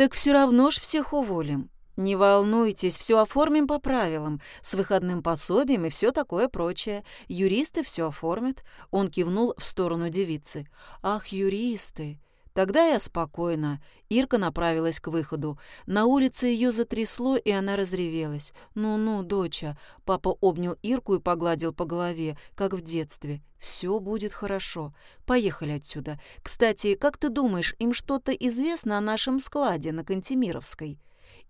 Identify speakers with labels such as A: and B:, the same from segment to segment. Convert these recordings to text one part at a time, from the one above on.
A: Так все равно ж всех уволим. Не волнуйтесь, все оформим по правилам, с выходным пособием и все такое прочее. Юристы все оформят. Он кивнул в сторону девицы. Ах, юристы! Тогда я спокойно. Ирка направилась к выходу. На улице ее затрясло, и она разревелась. «Ну-ну, доча». Папа обнял Ирку и погладил по голове, как в детстве. «Все будет хорошо. Поехали отсюда. Кстати, как ты думаешь, им что-то известно о нашем складе на Кантемировской?»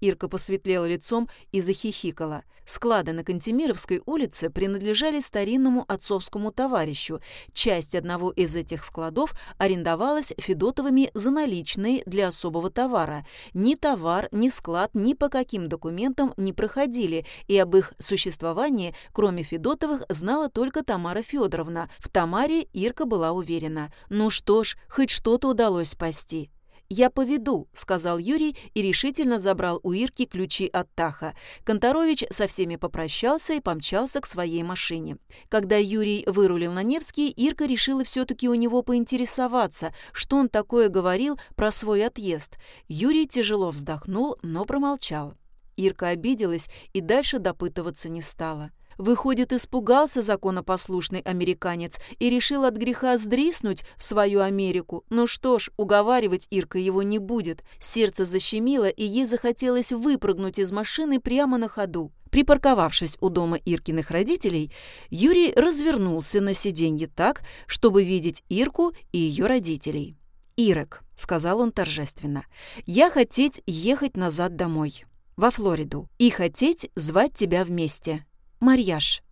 A: Ирка посветлела лицом и захихикала. Склады на Кантемировской улице принадлежали старинному отцовскому товарищу. Часть одного из этих складов арендовалась Федотовыми за наличные для особого товара. Ни товар, ни склад ни по каким документам не проходили, и об их существовании, кроме Федотовых, знала только Тамара Федоровна. В Тамаре Ирка была уверена. Ну что ж, хоть что-то удалось спасти. «Я поведу», — сказал Юрий и решительно забрал у Ирки ключи от Таха. Конторович со всеми попрощался и помчался к своей машине. Когда Юрий вырулил на Невский, Ирка решила все-таки у него поинтересоваться, что он такое говорил про свой отъезд. Юрий тяжело вздохнул, но промолчал. Ирка обиделась и дальше допытываться не стала. Выходит, испугался законопослушный американец и решил от греха сдриснуть в свою Америку. Ну что ж, уговаривать Ирка его не будет. Сердце защемило, и ей захотелось выпрыгнуть из машины прямо на ходу. Припарковавшись у дома Иркиных родителей, Юрий развернулся на сиденье так, чтобы видеть Ирку и ее родителей. «Ирок», — сказал он торжественно, — «я хотеть ехать назад домой, во Флориду, и хотеть звать тебя вместе. Марьяш.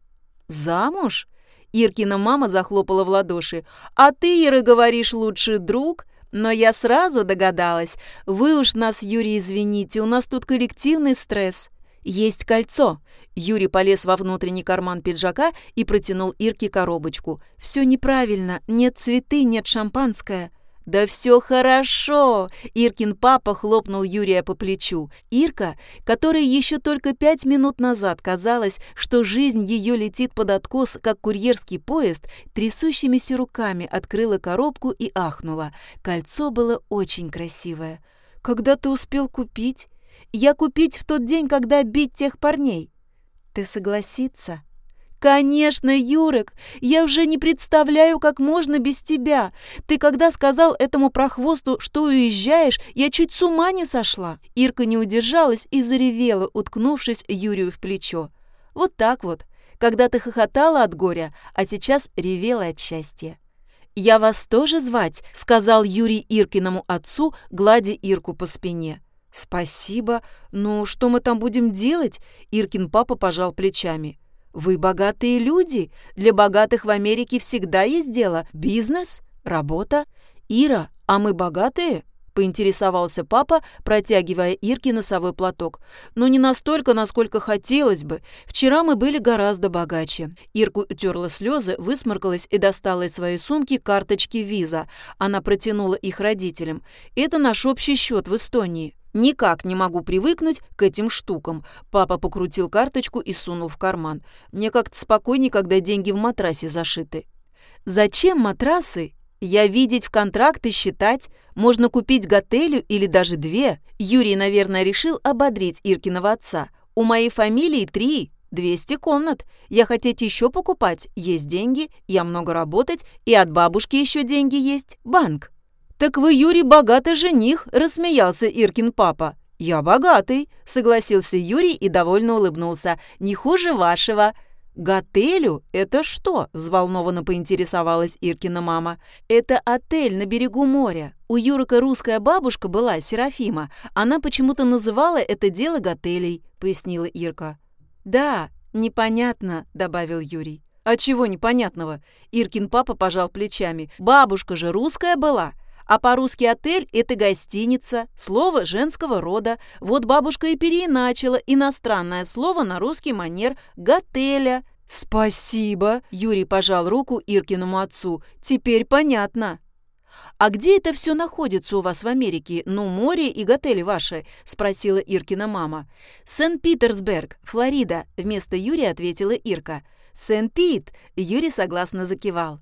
A: «Замуж?» Иркина мама захлопала в ладоши. «А ты, Ира, говоришь, лучший друг?» Но я сразу догадалась. Вы уж нас, Юрий, извините, у нас тут коллективный стресс. Есть кольцо. Юрий полез во внутренний карман пиджака и протянул Ирке коробочку. Все неправильно. Нет цветы, нет шампанское. «Да все хорошо!» — Иркин папа хлопнул Юрия по плечу. Ирка, которой еще только пять минут назад казалось, что жизнь ее летит под откос, как курьерский поезд, трясущимися руками открыла коробку и ахнула. Кольцо было очень красивое. «Когда ты успел купить?» «Я купить в тот день, когда бить тех парней». «Ты согласиться?» «Конечно, Юрек, я уже не представляю, как можно без тебя. Ты когда сказал этому прохвосту, что уезжаешь, я чуть с ума не сошла». Ирка не удержалась и заревела, уткнувшись Юрию в плечо. Вот так вот, когда ты хохотала от горя, а сейчас ревела от счастья. «Я вас тоже звать?» — сказал Юрий Иркиному отцу, гладя Ирку по спине. «Спасибо. Но что мы там будем делать?» Иркин папа пожал плечами. Вы богатые люди. Для богатых в Америке всегда есть дело. Бизнес, работа. Ира, а мы богатые? поинтересовался папа, протягивая Ирке носовой платок. «Но не настолько, насколько хотелось бы. Вчера мы были гораздо богаче». Ирку утерла слезы, высморкалась и достала из своей сумки карточки виза. Она протянула их родителям. «Это наш общий счет в Эстонии». Никак не могу привыкнуть к этим штукам. Папа покрутил карточку и сунул в карман. Мне как-то спокойнее, когда деньги в матрасе зашиты. Зачем матрасы? Я видеть в контракты считать. Можно купить готелю или даже две. Юрий, наверное, решил ободрить Иркиного отца. У моей фамилии три, 200 комнат. Я хотеть еще покупать? Есть деньги, я много работать, и от бабушки еще деньги есть. Банк. «Так вы, Юрий, богатый жених», — рассмеялся Иркин папа. «Я богатый», — согласился Юрий и довольно улыбнулся. «Не хуже вашего». «Готелю? Это что?» – взволнованно поинтересовалась Иркина мама. «Это отель на берегу моря. У Юрика русская бабушка была, Серафима. Она почему-то называла это дело готелей», – пояснила Ирка. «Да, непонятно», – добавил Юрий. «А чего непонятного?» Иркин папа пожал плечами. «Бабушка же русская была. А по-русски отель – это гостиница, слово женского рода. Вот бабушка и переиначила иностранное слово на русский манер – готеля. «Спасибо!» – Юрий пожал руку Иркиному отцу. «Теперь понятно». «А где это все находится у вас в Америке? Ну, море и готели ваши?» – спросила Иркина мама. «Сент-Питерсберг, Флорида», – вместо Юрия ответила Ирка. «Сент-Пит!» – Юрий согласно закивал.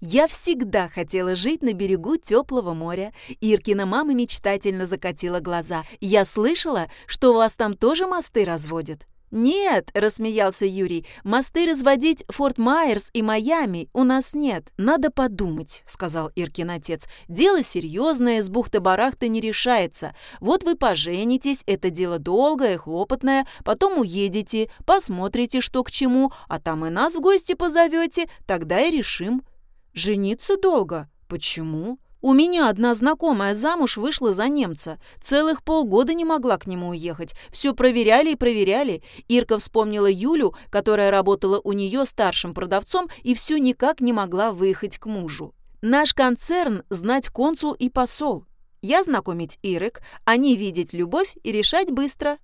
A: Я всегда хотела жить на берегу теплого моря. Иркина мама мечтательно закатила глаза. Я слышала, что у вас там тоже мосты разводят. «Нет», — рассмеялся Юрий, — «мосты разводить Форт Майерс и Майами у нас нет. Надо подумать», — сказал Иркин отец. «Дело серьезное, с бухты-барахты не решается. Вот вы поженитесь, это дело долгое, хлопотное, потом уедете, посмотрите, что к чему, а там и нас в гости позовете, тогда и решим». «Жениться долго? Почему?» У меня одна знакомая замуж вышла за немца. Целых полгода не могла к нему уехать. Все проверяли и проверяли. Ирка вспомнила Юлю, которая работала у нее старшим продавцом и все никак не могла выехать к мужу. Наш концерн знать консул и посол. Я знакомить Ирек, они видеть любовь и решать быстро.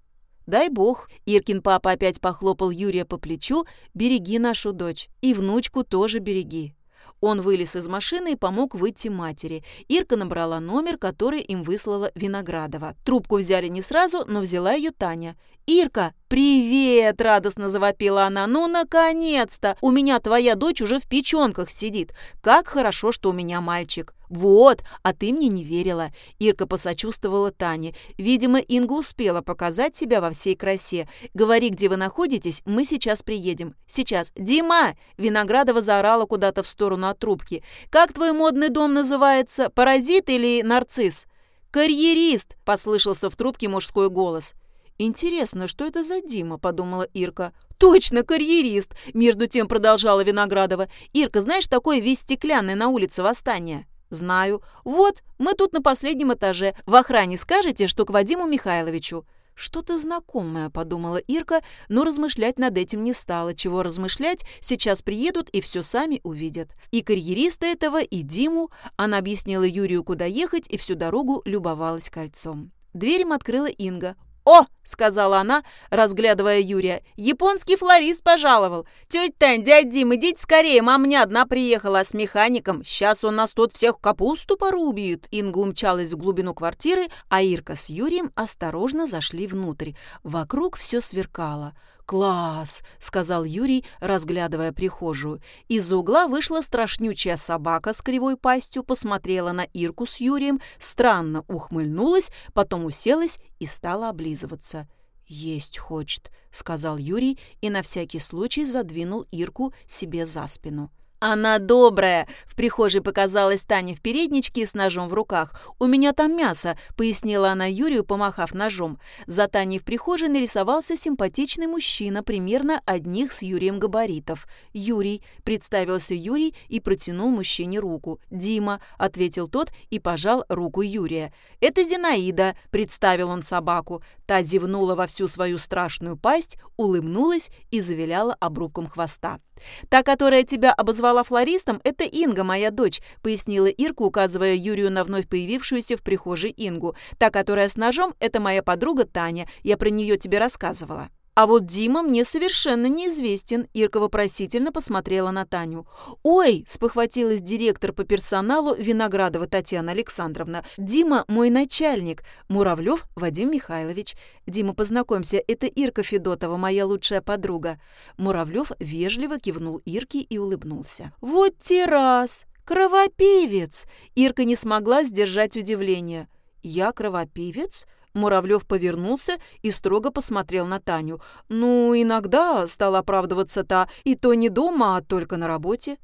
A: Дай бог. Иркин папа опять похлопал Юрия по плечу. Береги нашу дочь. И внучку тоже береги. Он вылез из машины и помог выйти матери. Ирка набрала номер, который им выслала Виноградова. Трубку взяли не сразу, но взяла ее Таня. «Ирка, привет!» – радостно завопила она. «Ну, наконец-то! У меня твоя дочь уже в печенках сидит. Как хорошо, что у меня мальчик!» «Вот, а ты мне не верила!» Ирка посочувствовала Тане. «Видимо, Инга успела показать себя во всей красе. Говори, где вы находитесь, мы сейчас приедем. Сейчас. Дима!» Виноградова заорала куда-то в сторону от трубки. «Как твой модный дом называется? Паразит или нарцисс?» «Карьерист!» – послышался в трубке мужской голос. «Интересно, что это за Дима?» – подумала Ирка. «Точно, карьерист!» – между тем продолжала Виноградова. «Ирка, знаешь, такой весь стеклянный на улице Восстания?» «Знаю. Вот, мы тут на последнем этаже. В охране скажете, что к Вадиму Михайловичу». «Что-то знакомое», — подумала Ирка, но размышлять над этим не стала. Чего размышлять, сейчас приедут и все сами увидят. И карьериста этого, и Диму. Она объяснила Юрию, куда ехать, и всю дорогу любовалась кольцом. Дверь им открыла Инга. «О!» — сказала она, разглядывая Юрия. «Японский флорист пожаловал. Тетя Тань, дядь Дим, идите скорее, мамня одна приехала с механиком. Сейчас он нас тут всех капусту порубит». Инга умчалась в глубину квартиры, а Ирка с Юрием осторожно зашли внутрь. Вокруг все сверкало. «Класс!» — сказал Юрий, разглядывая прихожую. Из-за угла вышла страшнючая собака с кривой пастью, посмотрела на Ирку с Юрием, странно ухмыльнулась, потом уселась и стала облизываться. «Есть хочет», — сказал Юрий и на всякий случай задвинул Ирку себе за спину. «Она добрая!» — в прихожей показалась Таня в передничке с ножом в руках. «У меня там мясо», — пояснила она Юрию, помахав ножом. За Таней в прихожей нарисовался симпатичный мужчина, примерно одних с Юрием габаритов. «Юрий», — представился Юрий и протянул мужчине руку. «Дима», — ответил тот и пожал руку Юрия. «Это Зинаида», — представил он собаку. Та зевнула во всю свою страшную пасть, улыбнулась и завиляла обрубком хвоста. «Та, которая тебя обозвала флористом, это Инга, моя дочь», пояснила Ирка, указывая Юрию на вновь появившуюся в прихожей Ингу. «Та, которая с ножом, это моя подруга Таня. Я про нее тебе рассказывала». А вот Дима мне совершенно неизвестен. Ирка вопросительно посмотрела на Таню. «Ой!» – спохватилась директор по персоналу Виноградова Татьяна Александровна. «Дима – мой начальник. Муравлев Вадим Михайлович. Дима, познакомься, это Ирка Федотова, моя лучшая подруга». Муравлев вежливо кивнул Ирке и улыбнулся. «Вот террас! Кровопивец!» Ирка не смогла сдержать удивление. «Я кровопивец?» Муравлев повернулся и строго посмотрел на Таню. «Ну, иногда, — стал оправдываться та, — и то не дома, а только на работе».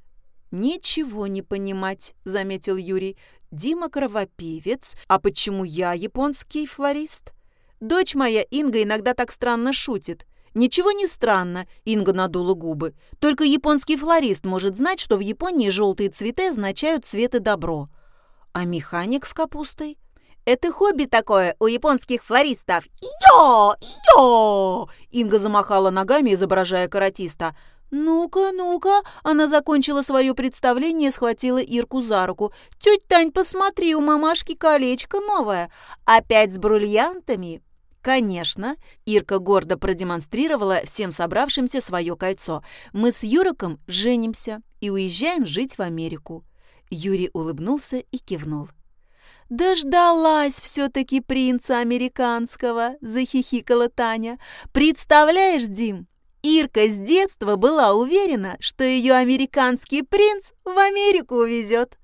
A: «Ничего не понимать», — заметил Юрий. «Дима кровопивец, а почему я японский флорист?» «Дочь моя Инга иногда так странно шутит». «Ничего не странно», — Инга надула губы. «Только японский флорист может знать, что в Японии желтые цветы означают цвет и добро». «А механик с капустой?» Это хобби такое у японских флористов. Йо! Йо! Инга замахала ногами, изображая каратиста. «Ну-ка, ну-ка!» Она закончила свое представление схватила Ирку за руку. «Тетя Тань, посмотри, у мамашки колечко новое. Опять с бриллиантами?» «Конечно!» – Ирка гордо продемонстрировала всем собравшимся свое кольцо. «Мы с Юроком женимся и уезжаем жить в Америку». Юрий улыбнулся и кивнул. «Дождалась все-таки принца американского!» – захихикала Таня. «Представляешь, Дим, Ирка с детства была уверена, что ее американский принц в Америку увезет.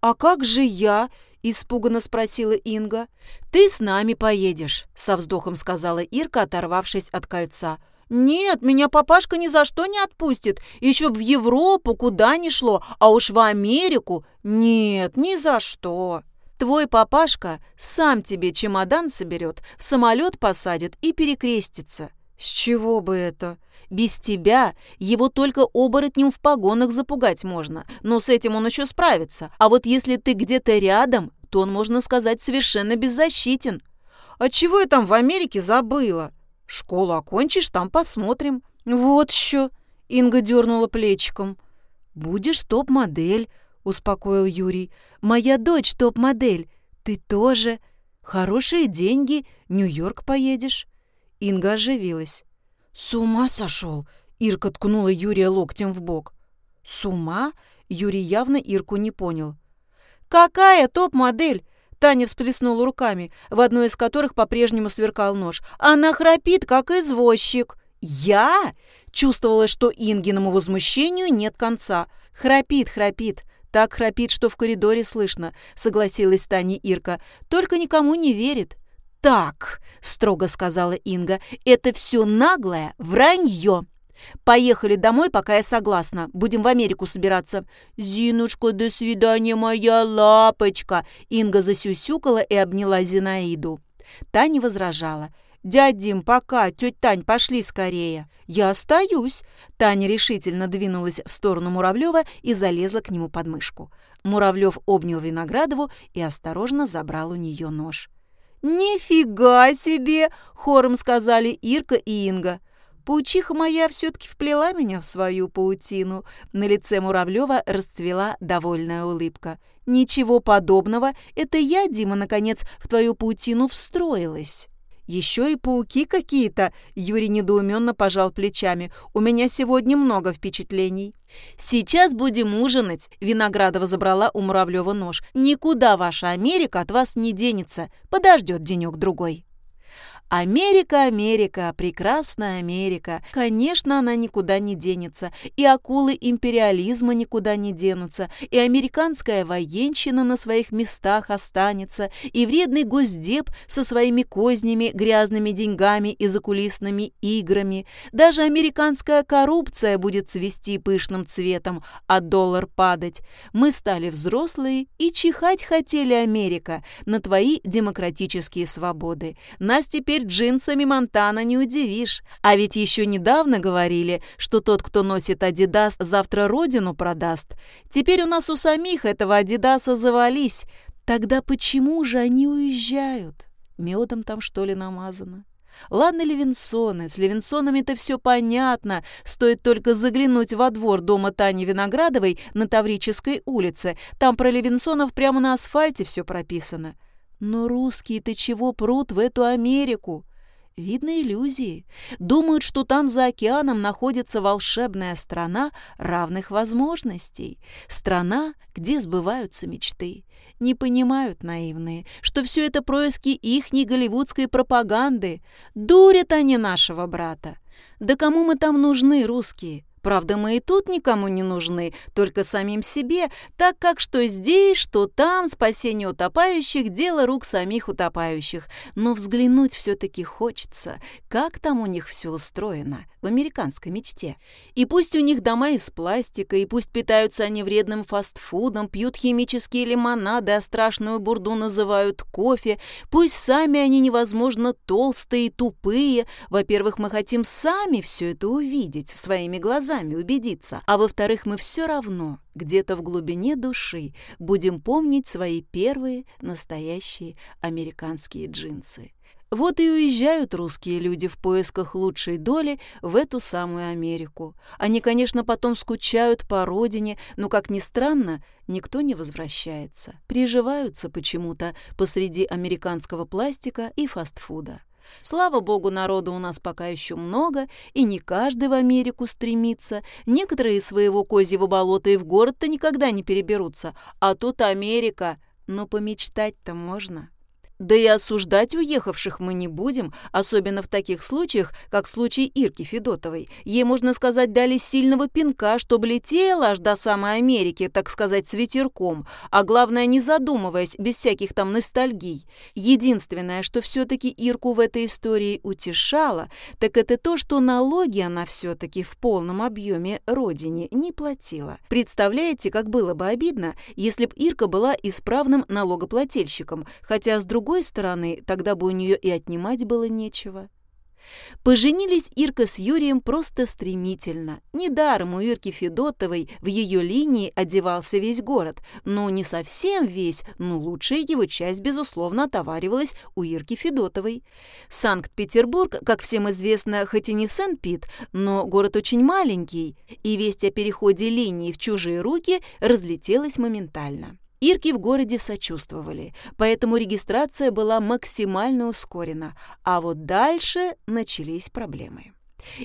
A: «А как же я?» – испуганно спросила Инга. «Ты с нами поедешь», – со вздохом сказала Ирка, оторвавшись от кольца. «Нет, меня папашка ни за что не отпустит. Еще б в Европу куда ни шло, а уж в Америку. Нет, ни за что. Твой папашка сам тебе чемодан соберет, в самолет посадит и перекрестится». «С чего бы это?» «Без тебя его только оборотнем в погонах запугать можно, но с этим он еще справится. А вот если ты где-то рядом, то он, можно сказать, совершенно беззащитен». «А чего я там в Америке забыла?» Школу окончишь, там посмотрим. Вот еще. Инга дернула плечиком. Будешь топ-модель, успокоил Юрий. Моя дочь топ-модель. Ты тоже. Хорошие деньги, Нью-Йорк поедешь. Инга оживилась. С ума сошел? Ирка ткнула Юрия локтем в бок. С ума? Юрий явно Ирку не понял. «Какая топ-модель? Таня всплеснула руками, в одной из которых по-прежнему сверкал нож. «Она храпит, как извозчик!» «Я?» Чувствовала, что Ингиному возмущению нет конца. «Храпит, храпит. Так храпит, что в коридоре слышно», — согласилась Таня Ирка. «Только никому не верит». «Так», — строго сказала Инга, — «это все наглое вранье». Поехали домой, пока я согласна. Будем в Америку собираться. Зинушка, до свидания, моя лапочка. Инга засюсюкала и обняла Зинаиду. Таня возражала. «Дядь Дим, пока, тетя Тань, пошли скорее». «Я остаюсь». Таня решительно двинулась в сторону Муравлева и залезла к нему под мышку. Муравлев обнял Виноградову и осторожно забрал у нее нож. «Нифига себе!» — хором сказали Ирка и Инга. Паучиха моя все-таки вплела меня в свою паутину. На лице Муравлева расцвела довольная улыбка. Ничего подобного, это я, Дима, наконец, в твою паутину встроилась. Еще и пауки какие-то, Юрий недоуменно пожал плечами. У меня сегодня много впечатлений. Сейчас будем ужинать. Виноградова забрала у Муравлева нож. Никуда ваша Америка от вас не денется. Подождет денек-другой. Америка, Америка, прекрасная Америка. Конечно, она никуда не денется. И акулы империализма никуда не денутся. И американская военщина на своих местах останется. И вредный госдеп со своими кознями, грязными деньгами и закулисными играми. Даже американская коррупция будет цвести пышным цветом, а доллар падать. Мы стали взрослые и чихать хотели, Америка, на твои демократические свободы. Нас теперь теперь джинсами Монтана не удивишь. А ведь еще недавно говорили, что тот, кто носит Адидас, завтра родину продаст. Теперь у нас у самих этого Адидаса завались. Тогда почему же они уезжают? Медом там, что ли, намазано? Ладно Левинсоны, с Левинсонами-то все понятно. Стоит только заглянуть во двор дома Тани Виноградовой на Таврической улице. Там про Левинсонов прямо на асфальте все прописано. Но русские-то чего прут в эту Америку? Видно иллюзии. Думают, что там за океаном находится волшебная страна равных возможностей. Страна, где сбываются мечты. Не понимают наивные, что все это происки ихней голливудской пропаганды. Дурят они нашего брата. Да кому мы там нужны, русские? Правда, мы и тут никому не нужны, только самим себе, так как что здесь, что там спасение утопающих – дело рук самих утопающих. Но взглянуть все-таки хочется, как там у них все устроено в американской мечте. И пусть у них дома из пластика, и пусть питаются они вредным фастфудом, пьют химические лимонады, а страшную бурду называют кофе, пусть сами они невозможно толстые и тупые. Во-первых, мы хотим сами все это увидеть своими глазами, глазами убедиться, а во-вторых, мы все равно где-то в глубине души будем помнить свои первые настоящие американские джинсы. Вот и уезжают русские люди в поисках лучшей доли в эту самую Америку. Они, конечно, потом скучают по родине, но, как ни странно, никто не возвращается. Приживаются почему-то посреди американского пластика и фастфуда. Слава богу, народу у нас пока еще много, и не каждый в Америку стремится. Некоторые из своего козьего болота и в город-то никогда не переберутся. А тут Америка. Но помечтать-то можно. Да и осуждать уехавших мы не будем, особенно в таких случаях, как случай Ирки Федотовой. Ей, можно сказать, дали сильного пинка, чтобы летела аж до самой Америки, так сказать, с ветерком, а главное, не задумываясь, без всяких там ностальгий. Единственное, что все-таки Ирку в этой истории утешало, так это то, что налоги она все-таки в полном объеме родине не платила. Представляете, как было бы обидно, если б Ирка была исправным налогоплательщиком, хотя с другой другой стороны, тогда бы у нее и отнимать было нечего. Поженились Ирка с Юрием просто стремительно. Недаром у Ирки Федотовой в ее линии одевался весь город. Но не совсем весь, но лучшая его часть, безусловно, отоваривалась у Ирки Федотовой. Санкт-Петербург, как всем известно, хоть и не Сен-Пит, но город очень маленький, и весть о переходе линии в чужие руки разлетелась моментально. Ирки в городе сочувствовали, поэтому регистрация была максимально ускорена, а вот дальше начались проблемы.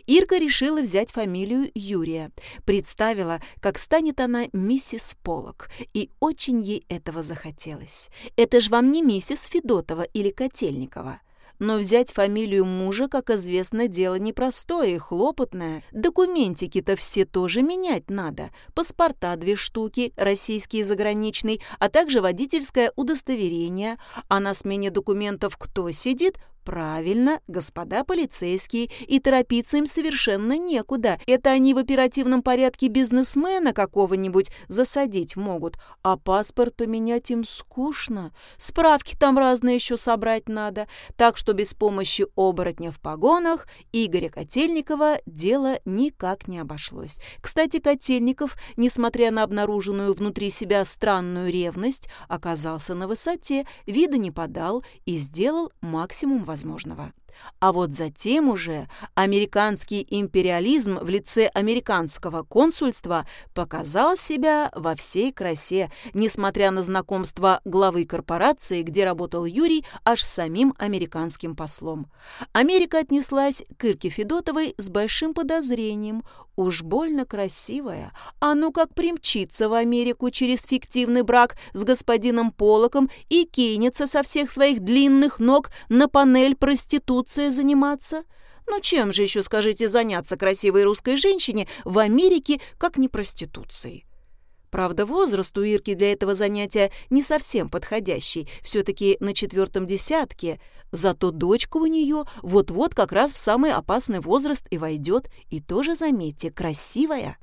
A: Ирка решила взять фамилию Юрия, представила, как станет она миссис Полок, и очень ей этого захотелось. Это ж вам не миссис Федотова или Котельникова. Но взять фамилию мужа, как известно, дело непростое и хлопотное. Документики-то все тоже менять надо. Паспорта две штуки, российский и заграничный, а также водительское удостоверение. А на смене документов кто сидит? Правильно, господа полицейские, и торопиться им совершенно некуда. Это они в оперативном порядке бизнесмена какого-нибудь засадить могут, а паспорт поменять им скучно. Справки там разные еще собрать надо, так что без помощи оборотня в погонах Игоря Котельникова дело никак не обошлось. Кстати, Котельников, несмотря на обнаруженную внутри себя странную ревность, оказался на высоте, вида не подал и сделал максимум возможного. А вот затем уже американский империализм в лице американского консульства показал себя во всей красе, несмотря на знакомство главы корпорации, где работал Юрий, аж с самим американским послом. Америка отнеслась к Ирке Федотовой с большим подозрением. Уж больно красивая. А ну как примчится в Америку через фиктивный брак с господином Полоком и кинется со всех своих длинных ног на панель проститут проституцией заниматься? Ну чем же еще, скажите, заняться красивой русской женщине в Америке, как не проституцией? Правда, возраст у Ирки для этого занятия не совсем подходящий, все-таки на четвертом десятке, зато дочка у нее вот-вот как раз в самый опасный возраст и войдет, и тоже, заметьте, красивая.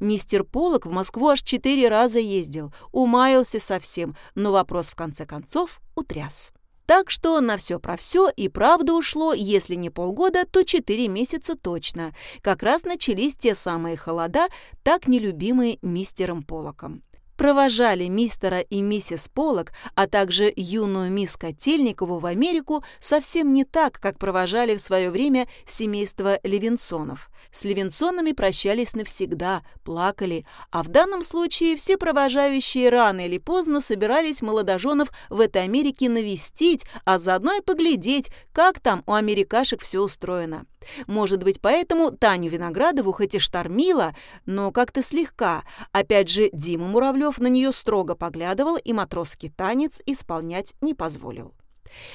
A: Мистер Полок в Москву аж четыре раза ездил, умаялся совсем, но вопрос в конце концов утряс. Так что на все про все и правда ушло, если не полгода, то четыре месяца точно. Как раз начались те самые холода, так нелюбимые мистером Полоком провожали мистера и миссис Полок, а также юную мисс Котельникову в Америку совсем не так, как провожали в свое время семейство Левинсонов. С Левинсонами прощались навсегда, плакали, а в данном случае все провожающие рано или поздно собирались молодоженов в этой Америке навестить, а заодно и поглядеть, как там у америкашек все устроено. Может быть, поэтому Таню Виноградову хоть и штормила, но как-то слегка. Опять же, Дима Муравлев на нее строго поглядывал и матросский танец исполнять не позволил.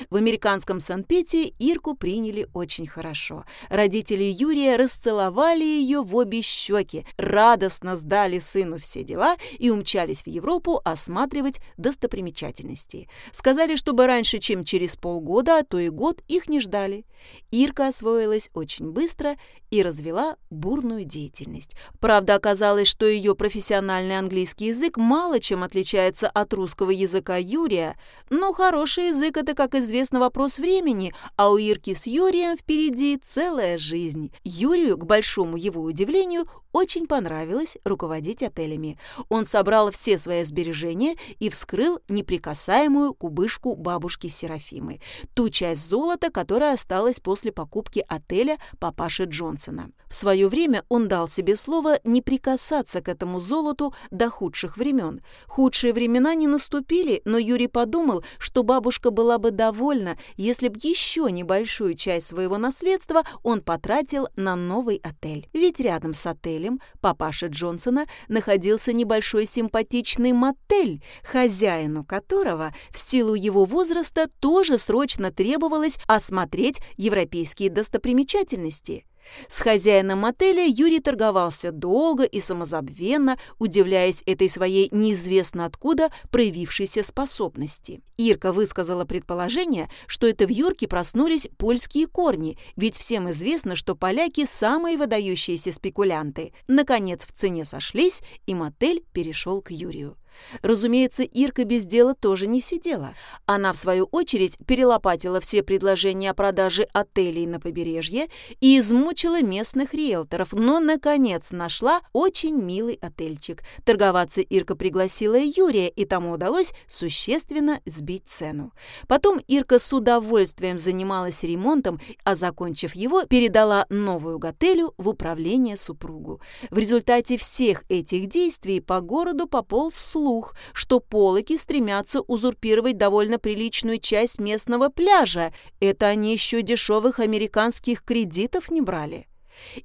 A: В американском Сан-Пете Ирку приняли очень хорошо. Родители Юрия расцеловали ее в обе щеки, радостно сдали сыну все дела и умчались в Европу осматривать достопримечательности. Сказали, чтобы раньше, чем через полгода, а то и год, их не ждали. Ирка освоилась очень быстро и развела бурную деятельность. Правда, оказалось, что ее профессиональный английский язык мало чем отличается от русского языка Юрия, но хороший язык – это, как известно, вопрос времени, а у Ирки с Юрием впереди целая жизнь. Юрию, к большому его удивлению, очень понравилось руководить отелями. Он собрал все свои сбережения и вскрыл неприкасаемую кубышку бабушки Серафимы, ту часть золота, которая осталась после покупки отеля папаши Джонсона. В свое время он дал себе слово не прикасаться к этому золоту до худших времен. Худшие времена не наступили, но Юрий подумал, что бабушка была бы довольна, если б еще небольшую часть своего наследства он потратил на новый отель. Ведь рядом с отелем папаши Джонсона находился небольшой симпатичный мотель, хозяину которого в силу его возраста тоже срочно требовалось осмотреть европейские достопримечательности. С хозяином отеля Юрий торговался долго и самозабвенно, удивляясь этой своей неизвестно откуда проявившейся способности. Ирка высказала предположение, что это в Юрке проснулись польские корни, ведь всем известно, что поляки – самые выдающиеся спекулянты. Наконец в цене сошлись, и мотель перешел к Юрию. Разумеется, Ирка без дела тоже не сидела. Она, в свою очередь, перелопатила все предложения о продаже отелей на побережье и измучила местных риэлторов, но, наконец, нашла очень милый отельчик. Торговаться Ирка пригласила Юрия, и тому удалось существенно сбить цену. Потом Ирка с удовольствием занималась ремонтом, а, закончив его, передала новую готелю в управление супругу. В результате всех этих действий по городу пополз слух, слух, что полоки стремятся узурпировать довольно приличную часть местного пляжа. Это они еще дешевых американских кредитов не брали.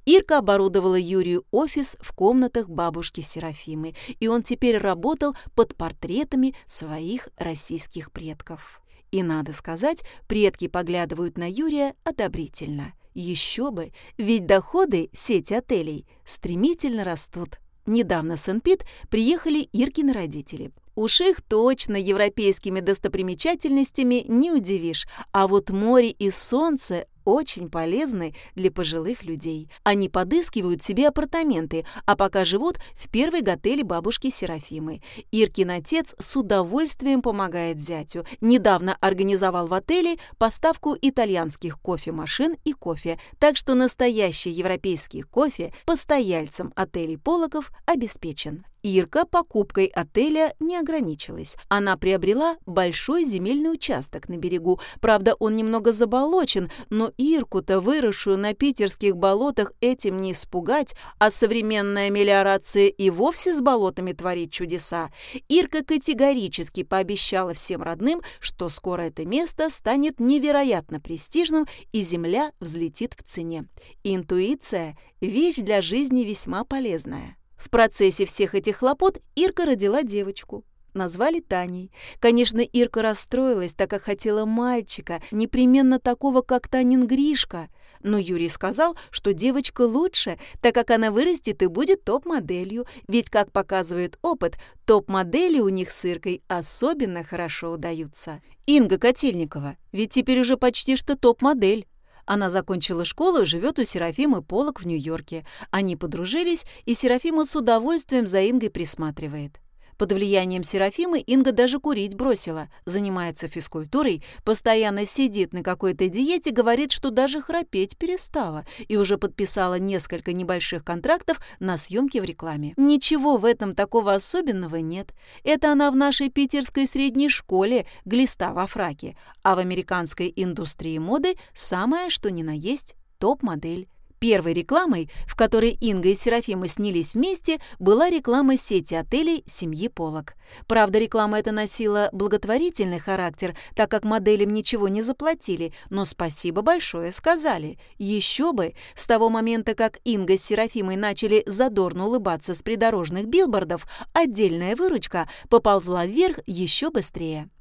A: Ирка оборудовала Юрию офис в комнатах бабушки Серафимы, и он теперь работал под портретами своих российских предков. И, надо сказать, предки поглядывают на Юрия одобрительно. Еще бы, ведь доходы сети отелей стремительно растут. Недавно в Сен-Пит приехали Иркины родители. Уж их точно европейскими достопримечательностями не удивишь, а вот море и солнце очень полезны для пожилых людей. Они подыскивают себе апартаменты, а пока живут в первой готеле бабушки Серафимы. Иркин отец с удовольствием помогает зятю. Недавно организовал в отеле поставку итальянских кофемашин и кофе, так что настоящий европейский кофе постояльцам отелей Полоков обеспечен. Ирка покупкой отеля не ограничилась. Она приобрела большой земельный участок на берегу. Правда, он немного заболочен, но Ирку-то, выросшую на питерских болотах, этим не испугать, а современная мелиорация и вовсе с болотами творит чудеса. Ирка категорически пообещала всем родным, что скоро это место станет невероятно престижным, и земля взлетит в цене. Интуиция – вещь для жизни весьма полезная. В процессе всех этих хлопот Ирка родила девочку. Назвали Таней. Конечно, Ирка расстроилась, так как хотела мальчика, непременно такого, как Танин Гришка. Но Юрий сказал, что девочка лучше, так как она вырастет и будет топ-моделью. Ведь, как показывает опыт, топ-модели у них с Иркой особенно хорошо удаются. Инга Котельникова, ведь теперь уже почти что топ-модель. Она закончила школу и живет у Серафимы Полок в Нью-Йорке. Они подружились, и Серафима с удовольствием за Ингой присматривает. Под влиянием Серафимы Инга даже курить бросила, занимается физкультурой, постоянно сидит на какой-то диете, говорит, что даже храпеть перестала и уже подписала несколько небольших контрактов на съемки в рекламе. Ничего в этом такого особенного нет. Это она в нашей питерской средней школе глиста во фраке, а в американской индустрии моды самое что ни на есть топ-модель. Первой рекламой, в которой Инга и Серафима снились вместе, была реклама сети отелей семьи Полок. Правда, реклама эта носила благотворительный характер, так как моделям ничего не заплатили, но спасибо большое сказали. Еще бы, с того момента, как Инга с Серафимой начали задорно улыбаться с придорожных билбордов, отдельная выручка поползла вверх еще быстрее.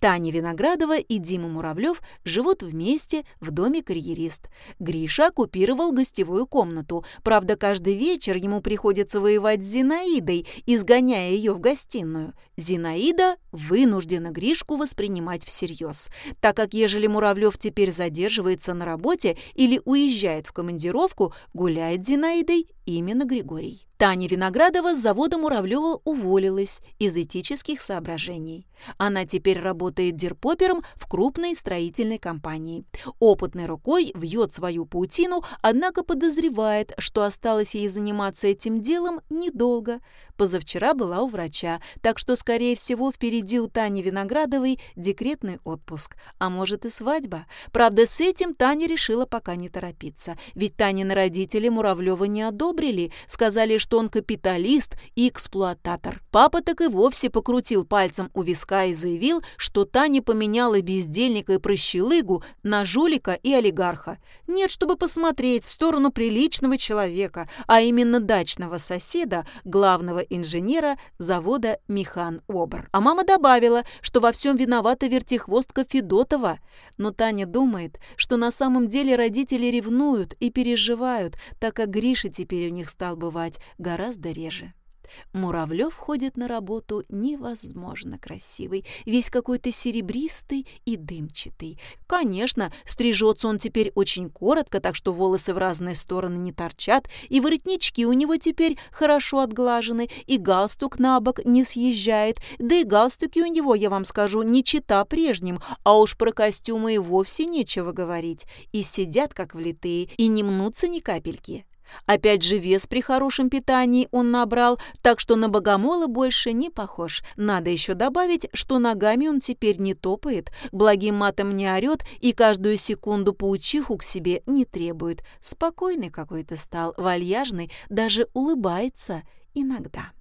A: Таня Виноградова и Дима Муравлев живут вместе в доме карьерист. Гриша оккупировал гостевую комнату. Правда, каждый вечер ему приходится воевать с Зинаидой, изгоняя ее в гостиную. Зинаида вынуждена Гришку воспринимать всерьез, так как ежели Муравлев теперь задерживается на работе или уезжает в командировку, гуляет с Зинаидой именно Григорий. Таня Виноградова с завода Муравлева уволилась из этических соображений. Она теперь работает дирпопером в крупной строительной компании. Опытной рукой вьет свою паутину, однако подозревает, что осталось ей заниматься этим делом недолго. Позавчера была у врача, так что, скорее всего, впереди у Тани Виноградовой декретный отпуск, а может и свадьба. Правда, с этим Таня решила пока не торопиться, ведь Танины родители Муравлева не одобрили, сказали, что он капиталист и эксплуататор. Папа так и вовсе покрутил пальцем у виска и заявил, что Таня поменяла бездельника и прощелыгу на жулика и олигарха. Нет, чтобы посмотреть в сторону приличного человека, а именно дачного соседа, главного инженера завода «Механ Обр». А мама добавила, что во всем виновата вертихвостка Федотова. Но Таня думает, что на самом деле родители ревнуют и переживают, так как Гриша теперь у них стал бывать гораздо реже. Муравлев ходит на работу невозможно красивый, весь какой-то серебристый и дымчатый. Конечно, стрижется он теперь очень коротко, так что волосы в разные стороны не торчат, и воротнички у него теперь хорошо отглажены, и галстук на бок не съезжает, да и галстуки у него, я вам скажу, не чита прежним, а уж про костюмы и вовсе нечего говорить, и сидят как влитые, и не мнутся ни капельки. Опять же, вес при хорошем питании он набрал, так что на богомола больше не похож. Надо еще добавить, что ногами он теперь не топает, благим матом не орет и каждую секунду паучиху к себе не требует. Спокойный какой-то стал, вальяжный, даже улыбается иногда.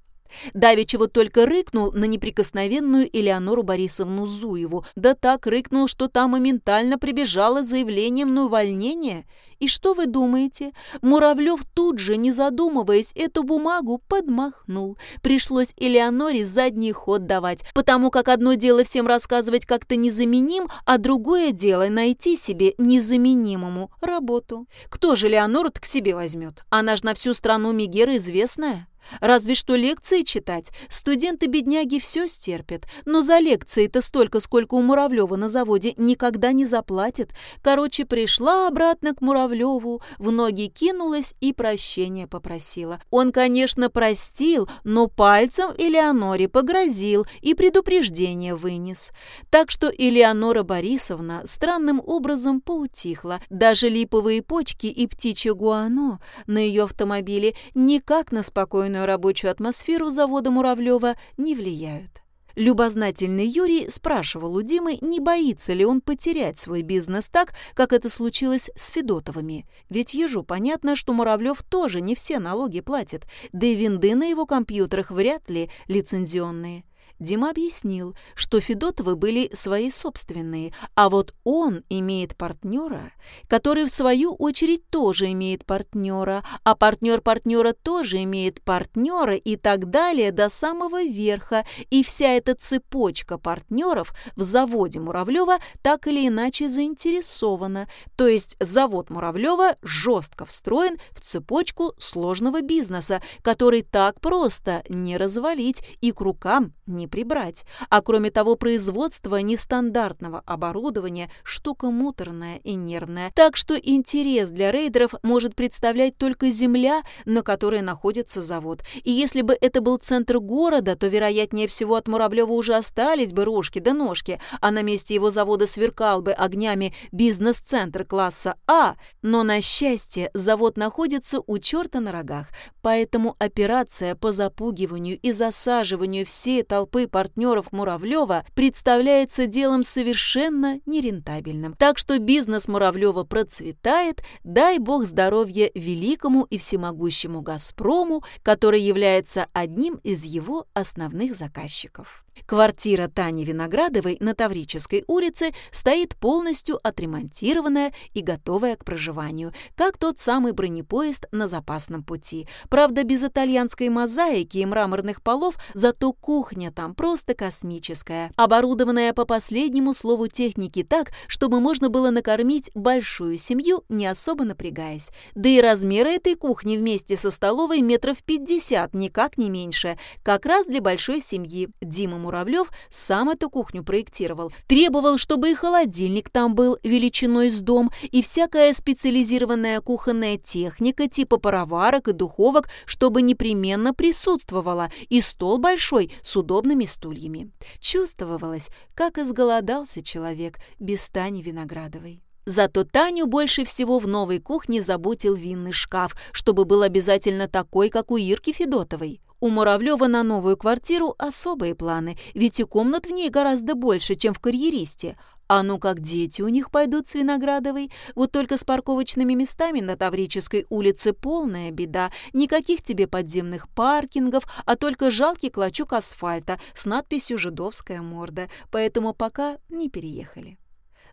A: Давича вот только рыкнул на неприкосновенную Элеонору Борисовну Зуеву, да так рыкнул, что та моментально прибежала с заявлением на увольнение. И что вы думаете? Муравлев тут же, не задумываясь, эту бумагу подмахнул. Пришлось Элеоноре задний ход давать, потому как одно дело всем рассказывать как-то незаменим, а другое дело найти себе незаменимому работу. Кто же Леонору-то к себе возьмет? Она ж на всю страну Мегера известная. Разве что лекции читать. Студенты-бедняги все стерпят. Но за лекции-то столько, сколько у Муравлева на заводе, никогда не заплатят. Короче, пришла обратно к Муравлеву, в ноги кинулась и прощения попросила. Он, конечно, простил, но пальцем Элеоноре погрозил и предупреждение вынес. Так что Элеонора Борисовна странным образом поутихла. Даже липовые почки и птичье гуано на ее автомобиле никак на спокойную спокойную рабочую атмосферу завода Муравлева не влияют. Любознательный Юрий спрашивал у Димы, не боится ли он потерять свой бизнес так, как это случилось с Федотовыми. Ведь ежу понятно, что Муравлев тоже не все налоги платит, да и винды на его компьютерах вряд ли лицензионные. Дима объяснил, что Федотовы были свои собственные, а вот он имеет партнера, который в свою очередь тоже имеет партнера, а партнер партнера тоже имеет партнера и так далее до самого верха. И вся эта цепочка партнеров в заводе Муравлева так или иначе заинтересована. То есть завод Муравлева жестко встроен в цепочку сложного бизнеса, который так просто не развалить и к рукам не не прибрать. А кроме того, производство нестандартного оборудования – штука муторная и нервная. Так что интерес для рейдеров может представлять только земля, на которой находится завод. И если бы это был центр города, то, вероятнее всего, от Муравлева уже остались бы рожки да ножки, а на месте его завода сверкал бы огнями бизнес-центр класса А. Но, на счастье, завод находится у черта на рогах, поэтому операция по запугиванию и засаживанию всей толпы толпы партнеров Муравлева представляется делом совершенно нерентабельным. Так что бизнес Муравлева процветает, дай бог здоровья великому и всемогущему «Газпрому», который является одним из его основных заказчиков. Квартира Тани Виноградовой на Таврической улице стоит полностью отремонтированная и готовая к проживанию, как тот самый бронепоезд на запасном пути. Правда, без итальянской мозаики и мраморных полов, зато кухня там просто космическая, оборудованная по последнему слову техники так, чтобы можно было накормить большую семью, не особо напрягаясь. Да и размеры этой кухни вместе со столовой метров 50, никак не меньше, как раз для большой семьи. Дима Муравлев сам эту кухню проектировал. Требовал, чтобы и холодильник там был величиной с дом, и всякая специализированная кухонная техника типа пароварок и духовок, чтобы непременно присутствовала, и стол большой с удобными стульями. Чувствовалось, как изголодался человек без Тани Виноградовой. Зато Таню больше всего в новой кухне заботил винный шкаф, чтобы был обязательно такой, как у Ирки Федотовой. У Муравлева на новую квартиру особые планы, ведь и комнат в ней гораздо больше, чем в карьеристе. А ну как дети у них пойдут с Виноградовой. Вот только с парковочными местами на Таврической улице полная беда. Никаких тебе подземных паркингов, а только жалкий клочок асфальта с надписью «Жидовская морда». Поэтому пока не переехали.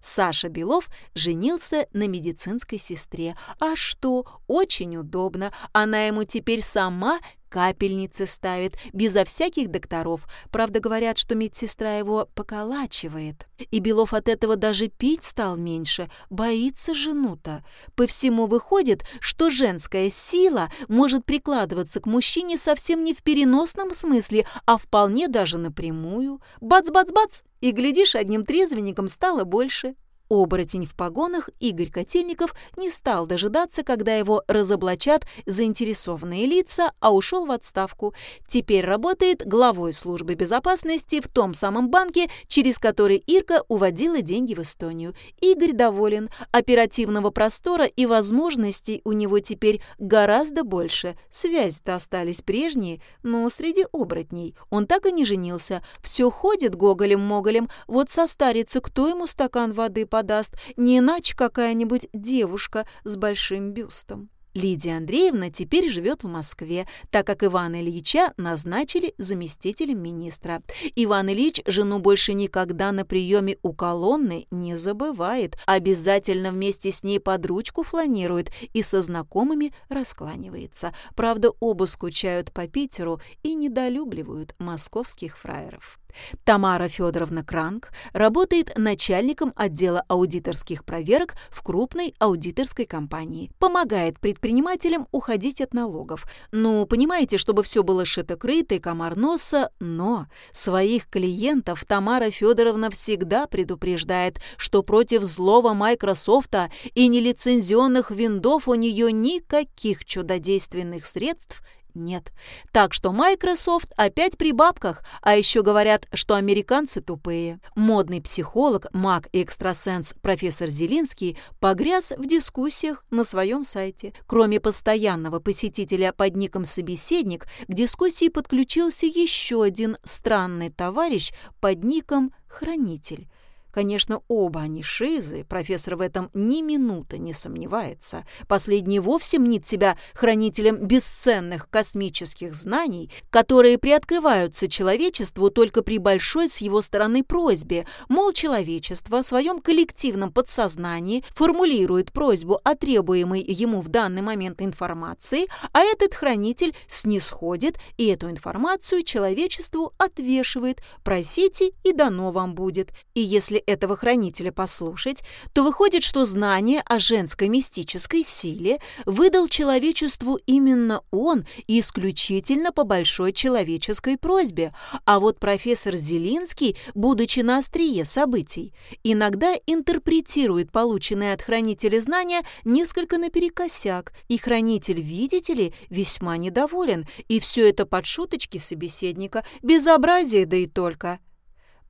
A: Саша Белов женился на медицинской сестре. А что? Очень удобно. Она ему теперь сама капельницы ставит, безо всяких докторов. Правда, говорят, что медсестра его поколачивает. И Белов от этого даже пить стал меньше, боится жену-то. По всему выходит, что женская сила может прикладываться к мужчине совсем не в переносном смысле, а вполне даже напрямую. Бац-бац-бац, и, глядишь, одним трезвенником стало больше. Оборотень в погонах Игорь Котельников не стал дожидаться, когда его разоблачат заинтересованные лица, а ушел в отставку. Теперь работает главой службы безопасности в том самом банке, через который Ирка уводила деньги в Эстонию. Игорь доволен. Оперативного простора и возможностей у него теперь гораздо больше. Связи-то остались прежние, но среди оборотней. Он так и не женился. Все ходит гоголем-моголем. Вот состарится, кто ему стакан воды подаст? Подаст, не иначе какая-нибудь девушка с большим бюстом. Лидия Андреевна теперь живет в Москве, так как Ивана Ильича назначили заместителем министра. Иван Ильич жену больше никогда на приеме у колонны не забывает, обязательно вместе с ней под ручку фланирует и со знакомыми раскланивается. Правда, оба скучают по Питеру и недолюбливают московских фраеров. Тамара Федоровна Кранк работает начальником отдела аудиторских проверок в крупной аудиторской компании. Помогает предпринимателям уходить от налогов. Ну, понимаете, чтобы все было шито-крыто и комар носа, но своих клиентов Тамара Федоровна всегда предупреждает, что против злого Майкрософта и нелицензионных виндов у нее никаких чудодейственных средств нет. Так что Microsoft опять при бабках, а еще говорят, что американцы тупые. Модный психолог, маг и экстрасенс профессор Зелинский погряз в дискуссиях на своем сайте. Кроме постоянного посетителя под ником «Собеседник», к дискуссии подключился еще один странный товарищ под ником «Хранитель». Конечно, оба они шизы, профессор в этом ни минуты не сомневается. Последний вовсе мнит себя хранителем бесценных космических знаний, которые приоткрываются человечеству только при большой с его стороны просьбе. Мол, человечество в своем коллективном подсознании формулирует просьбу о требуемой ему в данный момент информации, а этот хранитель снисходит и эту информацию человечеству отвешивает. Просите, и дано вам будет. И если этого хранителя послушать, то выходит, что знание о женской мистической силе выдал человечеству именно он исключительно по большой человеческой просьбе, а вот профессор Зелинский, будучи на острие событий, иногда интерпретирует полученные от хранителя знания несколько наперекосяк, и хранитель, видите ли, весьма недоволен, и все это под шуточки собеседника, безобразие да и только.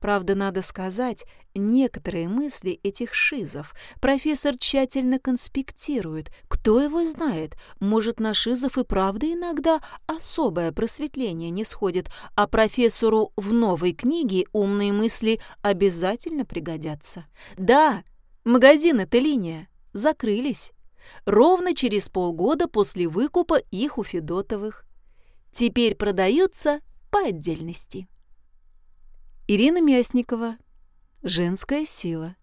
A: Правда, надо сказать, некоторые мысли этих шизов профессор тщательно конспектирует. Кто его знает, может, на шизов и правда иногда особое просветление не сходит, а профессору в новой книге умные мысли обязательно пригодятся. Да, магазины-то линия закрылись. Ровно через полгода после выкупа их у Федотовых. Теперь продаются по отдельности. Ирина Мясникова. «Женская сила».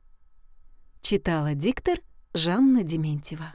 A: Читала диктор Жанна Дементьева.